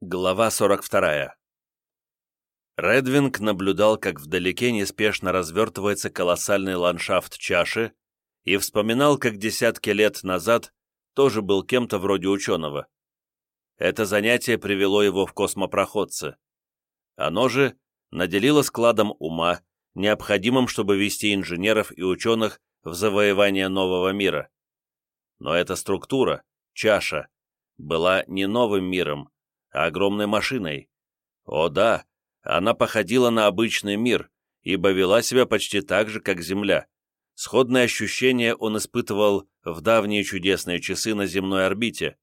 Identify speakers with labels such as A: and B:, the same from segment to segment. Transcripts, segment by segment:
A: Глава 42. Редвинг наблюдал, как вдалеке неспешно развертывается колоссальный ландшафт чаши, и вспоминал, как десятки лет назад тоже был кем-то вроде ученого. Это занятие привело его в космопроходцы. Оно же наделило складом ума, необходимым, чтобы вести инженеров и ученых в завоевание нового мира. Но эта структура, чаша, была не новым миром, огромной машиной. О да, она походила на обычный мир, ибо вела себя почти так же, как Земля. Сходное ощущение он испытывал в давние чудесные часы на земной орбите.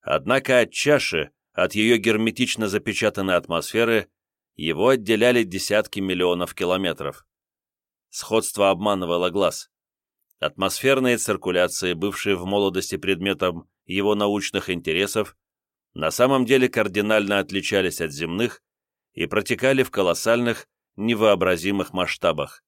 A: Однако от чаши, от ее герметично запечатанной атмосферы, его отделяли десятки миллионов километров. Сходство обманывало глаз. Атмосферные циркуляции, бывшие в молодости предметом его научных интересов, на самом деле кардинально отличались от земных и протекали в колоссальных, невообразимых масштабах.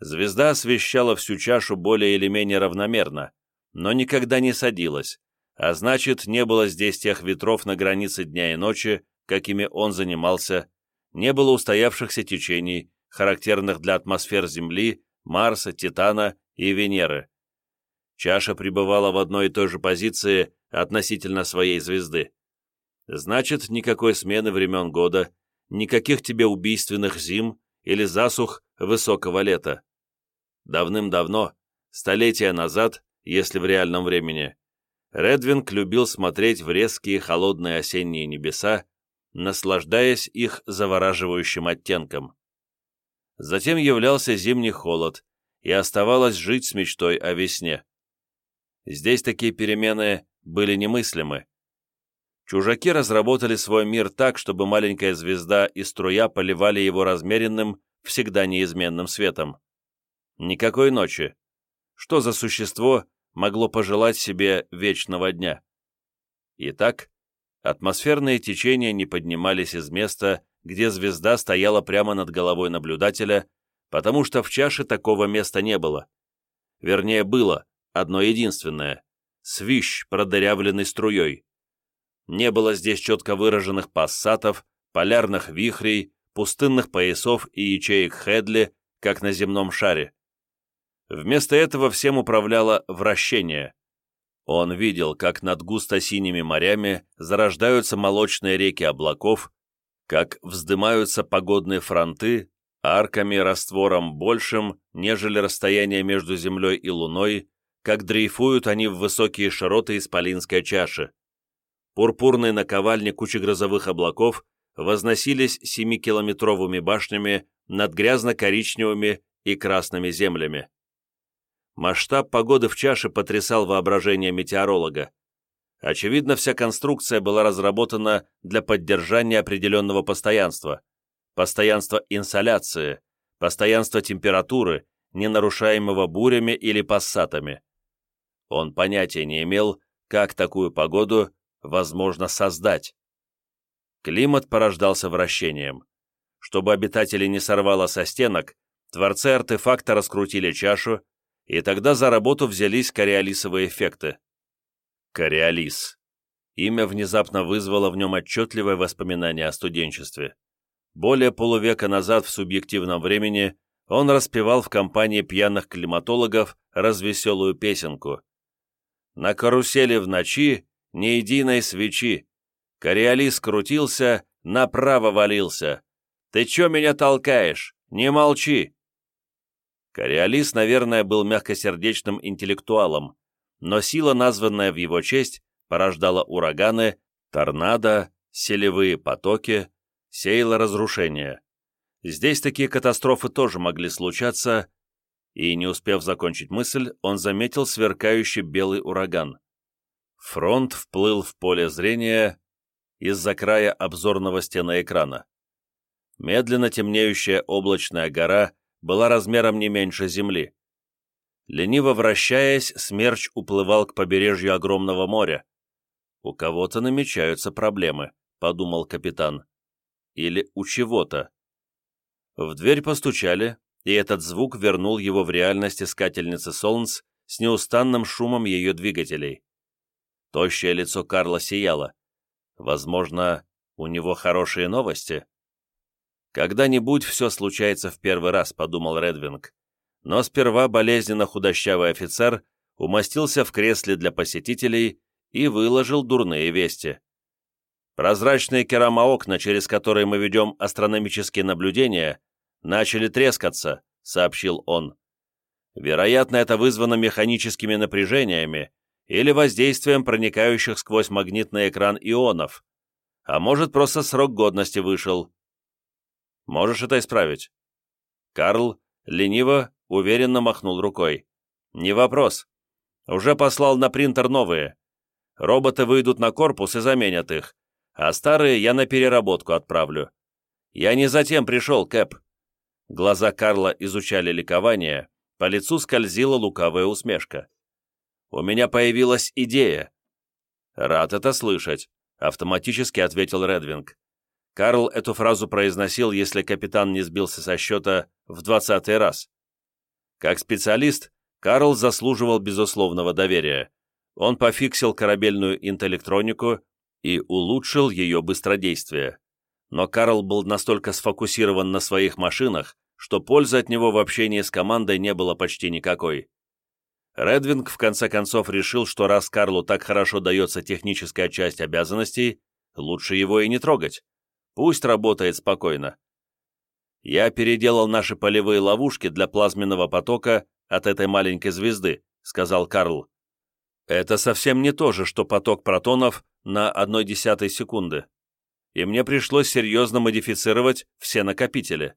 A: Звезда освещала всю чашу более или менее равномерно, но никогда не садилась, а значит, не было здесь тех ветров на границе дня и ночи, какими он занимался, не было устоявшихся течений, характерных для атмосфер Земли, Марса, Титана и Венеры. Чаша пребывала в одной и той же позиции относительно своей звезды. Значит, никакой смены времен года, никаких тебе убийственных зим или засух высокого лета. Давным-давно, столетия назад, если в реальном времени, Редвинг любил смотреть в резкие холодные осенние небеса, наслаждаясь их завораживающим оттенком. Затем являлся зимний холод, и оставалось жить с мечтой о весне. Здесь такие перемены были немыслимы. Чужаки разработали свой мир так, чтобы маленькая звезда и струя поливали его размеренным, всегда неизменным светом. Никакой ночи. Что за существо могло пожелать себе вечного дня? Итак, атмосферные течения не поднимались из места, где звезда стояла прямо над головой наблюдателя, потому что в чаше такого места не было. Вернее, было, одно единственное свищ, продырявленный струей. Не было здесь четко выраженных пассатов, полярных вихрей, пустынных поясов и ячеек Хедли, как на земном шаре. Вместо этого всем управляло вращение. Он видел, как над густо-синими морями зарождаются молочные реки облаков, как вздымаются погодные фронты, арками раствором большим, нежели расстояние между Землей и Луной, как дрейфуют они в высокие широты исполинской чаши. Пурпурные наковальни кучи грозовых облаков возносились семикилометровыми башнями над грязно-коричневыми и красными землями. Масштаб погоды в чаше потрясал воображение метеоролога. Очевидно, вся конструкция была разработана для поддержания определенного постоянства. Постоянства инсоляции, постоянства температуры, не нарушаемого бурями или пассатами. Он понятия не имел, как такую погоду возможно создать. Климат порождался вращением. Чтобы обитатели не сорвало со стенок, творцы артефакта раскрутили чашу, и тогда за работу взялись кориолисовые эффекты. Кориолис. Имя внезапно вызвало в нем отчетливое воспоминание о студенчестве. Более полувека назад в субъективном времени он распевал в компании пьяных климатологов развеселую песенку – на карусели в ночи ни единой свечи. Кориолис крутился, направо валился. Ты чё меня толкаешь? Не молчи!» Кориолис, наверное, был мягкосердечным интеллектуалом, но сила, названная в его честь, порождала ураганы, торнадо, селевые потоки, сеяла разрушения. Здесь такие катастрофы тоже могли случаться, и, не успев закончить мысль, он заметил сверкающий белый ураган. Фронт вплыл в поле зрения из-за края обзорного стена экрана. Медленно темнеющая облачная гора была размером не меньше Земли. Лениво вращаясь, смерч уплывал к побережью огромного моря. «У кого-то намечаются проблемы», — подумал капитан. «Или у чего-то». В дверь постучали, и этот звук вернул его в реальность искательницы Солнц с неустанным шумом ее двигателей. Тощее лицо Карла сияло. Возможно, у него хорошие новости? Когда-нибудь все случается в первый раз, подумал Редвинг. Но сперва болезненно худощавый офицер умостился в кресле для посетителей и выложил дурные вести. Прозрачные керамоокна, через которые мы ведем астрономические наблюдения, начали трескаться, сообщил он. Вероятно, это вызвано механическими напряжениями или воздействием проникающих сквозь магнитный экран ионов. А может, просто срок годности вышел. Можешь это исправить?» Карл лениво, уверенно махнул рукой. «Не вопрос. Уже послал на принтер новые. Роботы выйдут на корпус и заменят их, а старые я на переработку отправлю. Я не затем пришел, Кэп». Глаза Карла изучали ликование, по лицу скользила лукавая усмешка. «У меня появилась идея». «Рад это слышать», — автоматически ответил Редвинг. Карл эту фразу произносил, если капитан не сбился со счета в двадцатый раз. Как специалист, Карл заслуживал безусловного доверия. Он пофиксил корабельную интеллектронику и улучшил ее быстродействие. Но Карл был настолько сфокусирован на своих машинах, что пользы от него в общении с командой не было почти никакой. Редвинг в конце концов решил, что раз Карлу так хорошо дается техническая часть обязанностей, лучше его и не трогать. Пусть работает спокойно. Я переделал наши полевые ловушки для плазменного потока от этой маленькой звезды, сказал Карл. Это совсем не то же, что поток протонов на одной десятой секунды. И мне пришлось серьезно модифицировать все накопители.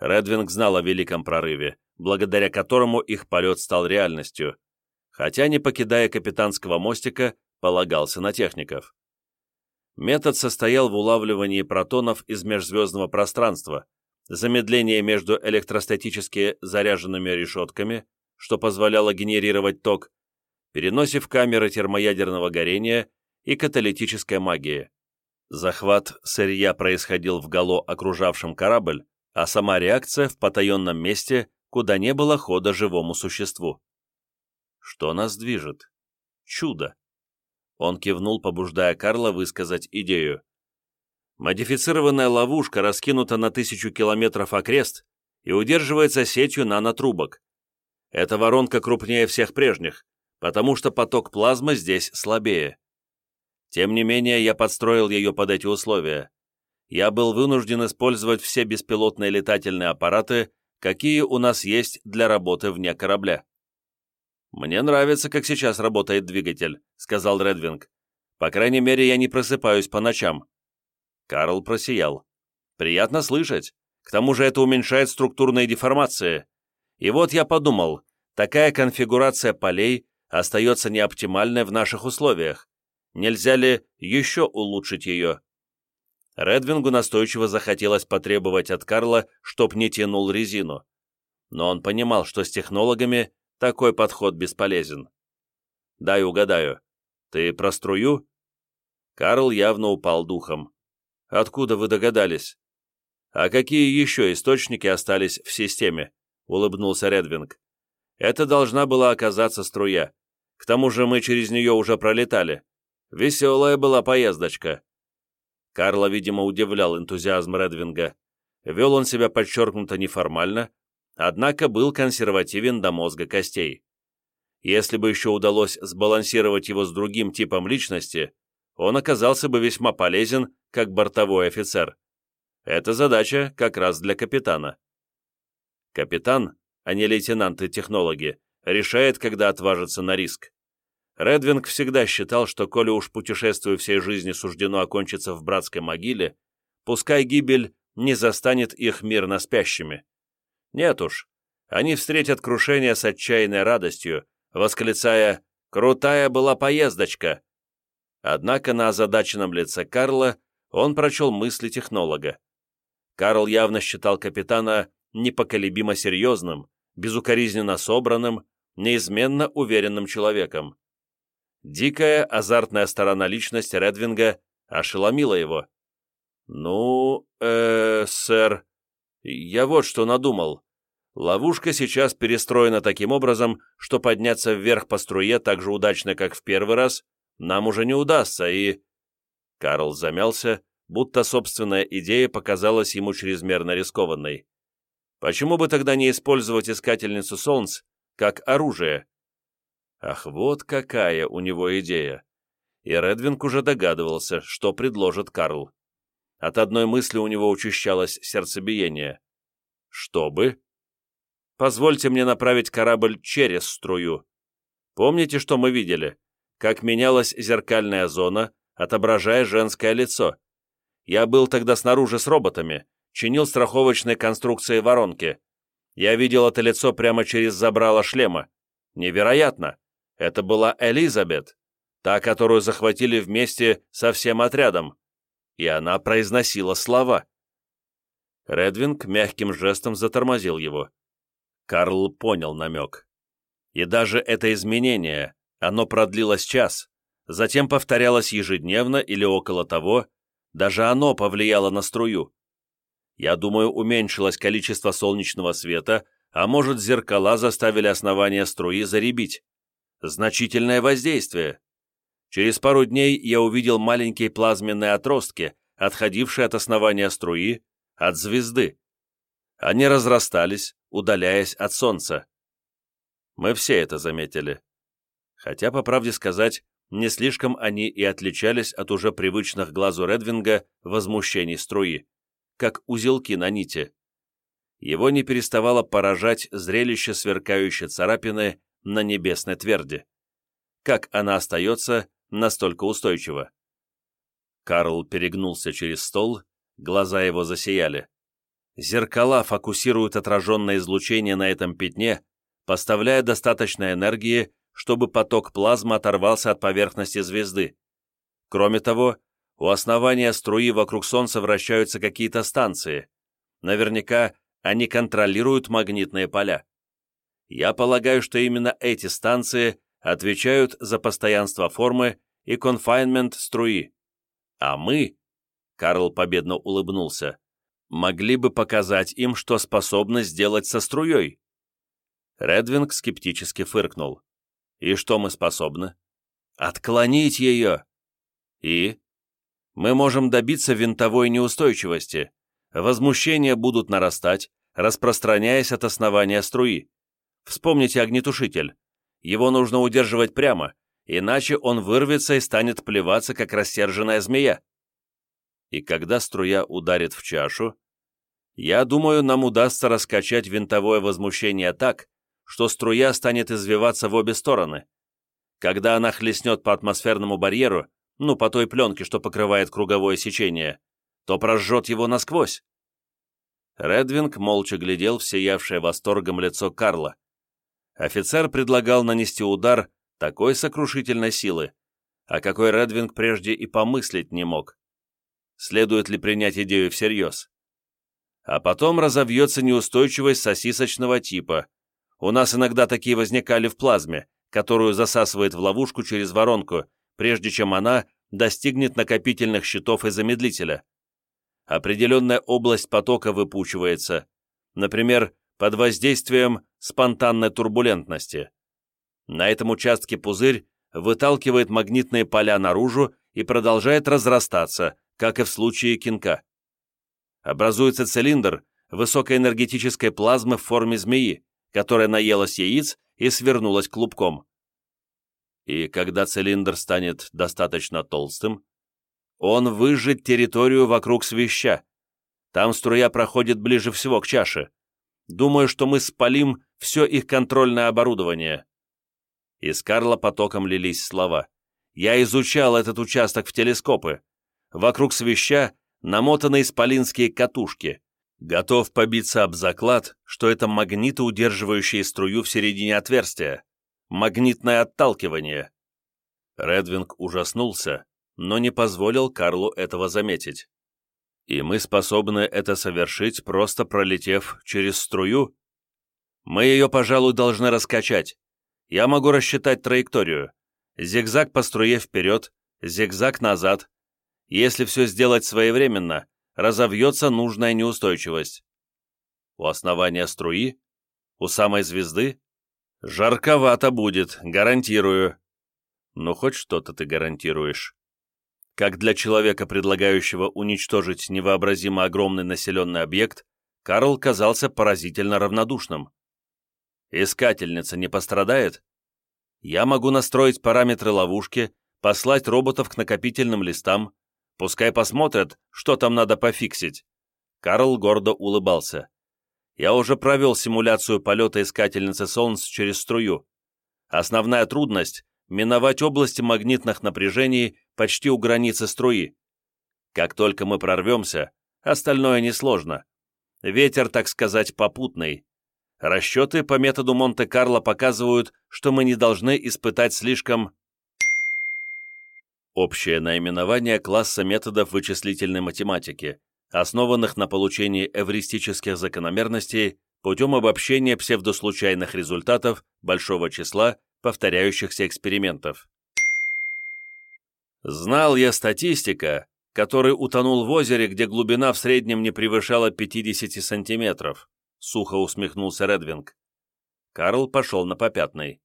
A: Редвинг знал о великом прорыве, благодаря которому их полет стал реальностью, хотя, не покидая капитанского мостика, полагался на техников. Метод состоял в улавливании протонов из межзвездного пространства, замедлении между электростатически заряженными решетками, что позволяло генерировать ток, переносе в камеры термоядерного горения и каталитической магии. Захват сырья происходил в гало окружавшем корабль, а сама реакция в потаенном месте, куда не было хода живому существу. Что нас движет? Чудо. Он кивнул, побуждая Карла высказать идею. Модифицированная ловушка раскинута на тысячу километров окрест и удерживается сетью нанотрубок. Эта воронка крупнее всех прежних, потому что поток плазмы здесь слабее. Тем не менее, я подстроил ее под эти условия. Я был вынужден использовать все беспилотные летательные аппараты, какие у нас есть для работы вне корабля. «Мне нравится, как сейчас работает двигатель», — сказал Редвинг. «По крайней мере, я не просыпаюсь по ночам». Карл просиял. «Приятно слышать. К тому же это уменьшает структурные деформации. И вот я подумал, такая конфигурация полей остается неоптимальной в наших условиях. Нельзя ли еще улучшить ее?» Редвингу настойчиво захотелось потребовать от Карла, чтоб не тянул резину. Но он понимал, что с технологами такой подход бесполезен. Дай угадаю. Ты про струю? Карл явно упал духом. Откуда вы догадались? А какие еще источники остались в системе? Улыбнулся Редвинг. Это должна была оказаться струя. К тому же мы через нее уже пролетали. Веселая была поездочка. Карла, видимо, удивлял энтузиазм Редвинга. Вел он себя подчеркнуто неформально, однако был консервативен до мозга костей. Если бы еще удалось сбалансировать его с другим типом личности, он оказался бы весьма полезен как бортовой офицер. Это задача как раз для капитана. Капитан, а не лейтенанты-технологи, решает, когда отважиться на риск. Редвинг всегда считал, что коли уж путешествию всей жизни суждено окончиться в братской могиле, пускай гибель не застанет их мирно спящими. Нет уж, они встретят крушение с отчаянной радостью, восклицая «Крутая была поездочка!». Однако на озадаченном лице Карла он прочел мысли технолога. Карл явно считал капитана непоколебимо серьезным, безукоризненно собранным, неизменно уверенным человеком. Дикая, азартная сторона личности Редвинга ошеломила его. «Ну, э, сэр, я вот что надумал. Ловушка сейчас перестроена таким образом, что подняться вверх по струе так же удачно, как в первый раз, нам уже не удастся, и... Карл замялся, будто собственная идея показалась ему чрезмерно рискованной. Почему бы тогда не использовать искательницу солнц как оружие? Ах, вот какая у него идея. И Редвинг уже догадывался, что предложит Карл. От одной мысли у него учащалось сердцебиение. Чтобы? Позвольте мне направить корабль через струю. Помните, что мы видели? Как менялась зеркальная зона, отображая женское лицо. Я был тогда снаружи с роботами, чинил страховочные конструкции воронки. Я видел это лицо прямо через забрало шлема. Невероятно! Это была Элизабет, та, которую захватили вместе со всем отрядом. И она произносила слова. Редвинг мягким жестом затормозил его. Карл понял намек. И даже это изменение, оно продлилось час, затем повторялось ежедневно или около того, даже оно повлияло на струю. Я думаю, уменьшилось количество солнечного света, а может, зеркала заставили основание струи заребить. Значительное воздействие. Через пару дней я увидел маленькие плазменные отростки, отходившие от основания струи, от звезды. Они разрастались, удаляясь от Солнца. Мы все это заметили. Хотя, по правде сказать, не слишком они и отличались от уже привычных глазу Редвинга возмущений струи, как узелки на нити. Его не переставало поражать зрелище сверкающей царапины на небесной тверди. Как она остается настолько устойчива? Карл перегнулся через стол, глаза его засияли. Зеркала фокусируют отраженное излучение на этом пятне, поставляя достаточно энергии, чтобы поток плазмы оторвался от поверхности звезды. Кроме того, у основания струи вокруг Солнца вращаются какие-то станции. Наверняка они контролируют магнитные поля. Я полагаю, что именно эти станции отвечают за постоянство формы и конфайнмент струи. А мы, Карл победно улыбнулся, могли бы показать им, что способны сделать со струей. Редвинг скептически фыркнул. И что мы способны? Отклонить ее. И? Мы можем добиться винтовой неустойчивости. Возмущения будут нарастать, распространяясь от основания струи. Вспомните огнетушитель. Его нужно удерживать прямо, иначе он вырвется и станет плеваться, как рассерженная змея. И когда струя ударит в чашу, я думаю, нам удастся раскачать винтовое возмущение так, что струя станет извиваться в обе стороны. Когда она хлестнет по атмосферному барьеру, ну, по той пленке, что покрывает круговое сечение, то прожжет его насквозь. Редвинг молча глядел в сиявшее восторгом лицо Карла. Офицер предлагал нанести удар такой сокрушительной силы, о какой Редвинг прежде и помыслить не мог. Следует ли принять идею всерьез? А потом разовьется неустойчивость сосисочного типа, у нас иногда такие возникали в плазме, которую засасывает в ловушку через воронку, прежде чем она достигнет накопительных щитов и замедлителя. Определенная область потока выпучивается, например, под воздействием спонтанной турбулентности. На этом участке пузырь выталкивает магнитные поля наружу и продолжает разрастаться, как и в случае кинка. Образуется цилиндр высокоэнергетической плазмы в форме змеи, которая наелась яиц и свернулась клубком. И когда цилиндр станет достаточно толстым, он выжжет территорию вокруг свища. Там струя проходит ближе всего к чаше. Думаю, что мы спалим все их контрольное оборудование. Из Карла потоком лились слова. Я изучал этот участок в телескопы. Вокруг свища намотаны исполинские катушки. Готов побиться об заклад, что это магниты, удерживающие струю в середине отверстия. Магнитное отталкивание. Редвинг ужаснулся, но не позволил Карлу этого заметить. И мы способны это совершить, просто пролетев через струю? Мы ее, пожалуй, должны раскачать. Я могу рассчитать траекторию. Зигзаг по струе вперед, зигзаг назад. Если все сделать своевременно, разовьется нужная неустойчивость. У основания струи? У самой звезды? Жарковато будет, гарантирую. Ну, хоть что-то ты гарантируешь. Как для человека, предлагающего уничтожить невообразимо огромный населенный объект, Карл казался поразительно равнодушным. «Искательница не пострадает? Я могу настроить параметры ловушки, послать роботов к накопительным листам, пускай посмотрят, что там надо пофиксить». Карл гордо улыбался. «Я уже провел симуляцию полета искательницы Солнц через струю. Основная трудность — миновать области магнитных напряжений почти у границы струи. Как только мы прорвемся, остальное несложно. Ветер, так сказать, попутный. Расчеты по методу Монте-Карло показывают, что мы не должны испытать слишком... Общее наименование класса методов вычислительной математики, основанных на получении эвристических закономерностей путем обобщения псевдослучайных результатов большого числа повторяющихся экспериментов. Знал я статистика, который утонул в озере, где глубина в среднем не превышала 50 сантиметров, сухо усмехнулся Редвинг. Карл пошел на попятный.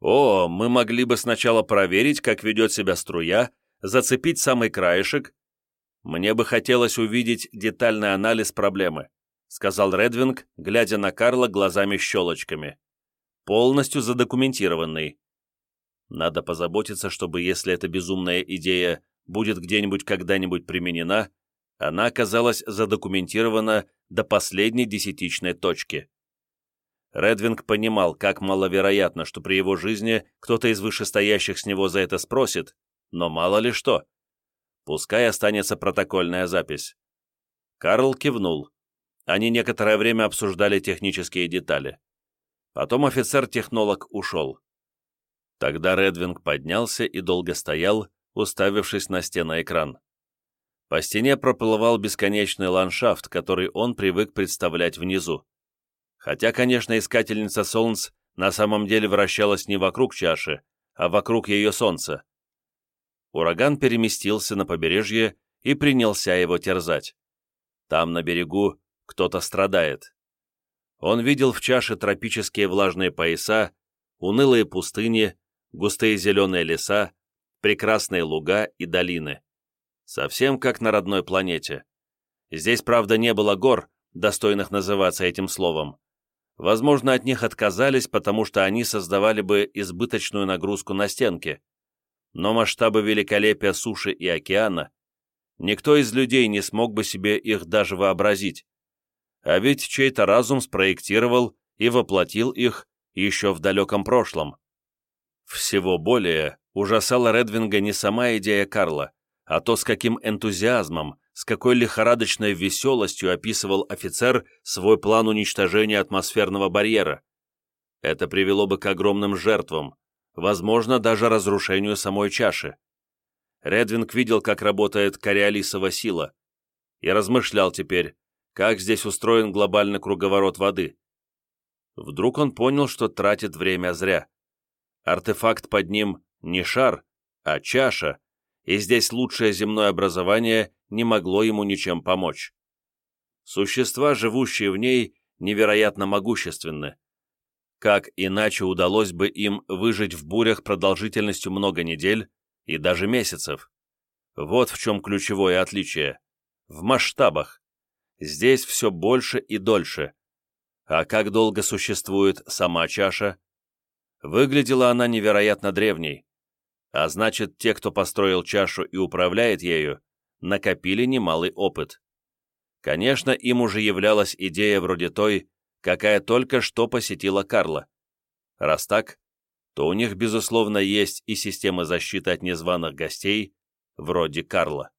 A: «О, мы могли бы сначала проверить, как ведет себя струя, зацепить самый краешек. Мне бы хотелось увидеть детальный анализ проблемы», сказал Редвинг, глядя на Карла глазами-щелочками. «Полностью задокументированный. Надо позаботиться, чтобы, если эта безумная идея будет где-нибудь когда-нибудь применена, она оказалась задокументирована до последней десятичной точки. Редвинг понимал, как маловероятно, что при его жизни кто-то из вышестоящих с него за это спросит, но мало ли что. Пускай останется протокольная запись. Карл кивнул. Они некоторое время обсуждали технические детали. Потом офицер-технолог ушел. Тогда Редвинг поднялся и долго стоял, уставившись на стеноэкран. По стене проплывал бесконечный ландшафт, который он привык представлять внизу. Хотя, конечно, искательница солнц на самом деле вращалась не вокруг чаши, а вокруг ее солнца. Ураган переместился на побережье и принялся его терзать. Там, на берегу, кто-то страдает. Он видел в чаше тропические влажные пояса, унылые пустыни, густые зеленые леса, прекрасные луга и долины. Совсем как на родной планете. Здесь, правда, не было гор, достойных называться этим словом. Возможно, от них отказались, потому что они создавали бы избыточную нагрузку на стенки. Но масштабы великолепия суши и океана никто из людей не смог бы себе их даже вообразить. А ведь чей-то разум спроектировал и воплотил их еще в далеком прошлом. Всего более ужасала Редвинга не сама идея Карла, а то, с каким энтузиазмом, с какой лихорадочной веселостью описывал офицер свой план уничтожения атмосферного барьера. Это привело бы к огромным жертвам, возможно, даже разрушению самой чаши. Редвинг видел, как работает кориолисова сила, и размышлял теперь, как здесь устроен глобальный круговорот воды. Вдруг он понял, что тратит время зря. Артефакт под ним не шар, а чаша, и здесь лучшее земное образование не могло ему ничем помочь. Существа, живущие в ней, невероятно могущественны. Как иначе удалось бы им выжить в бурях продолжительностью много недель и даже месяцев? Вот в чем ключевое отличие. В масштабах. Здесь все больше и дольше. А как долго существует сама чаша? Выглядела она невероятно древней, а значит, те, кто построил чашу и управляет ею, накопили немалый опыт. Конечно, им уже являлась идея вроде той, какая только что посетила Карла. Раз так, то у них, безусловно, есть и система защиты от незваных гостей, вроде Карла.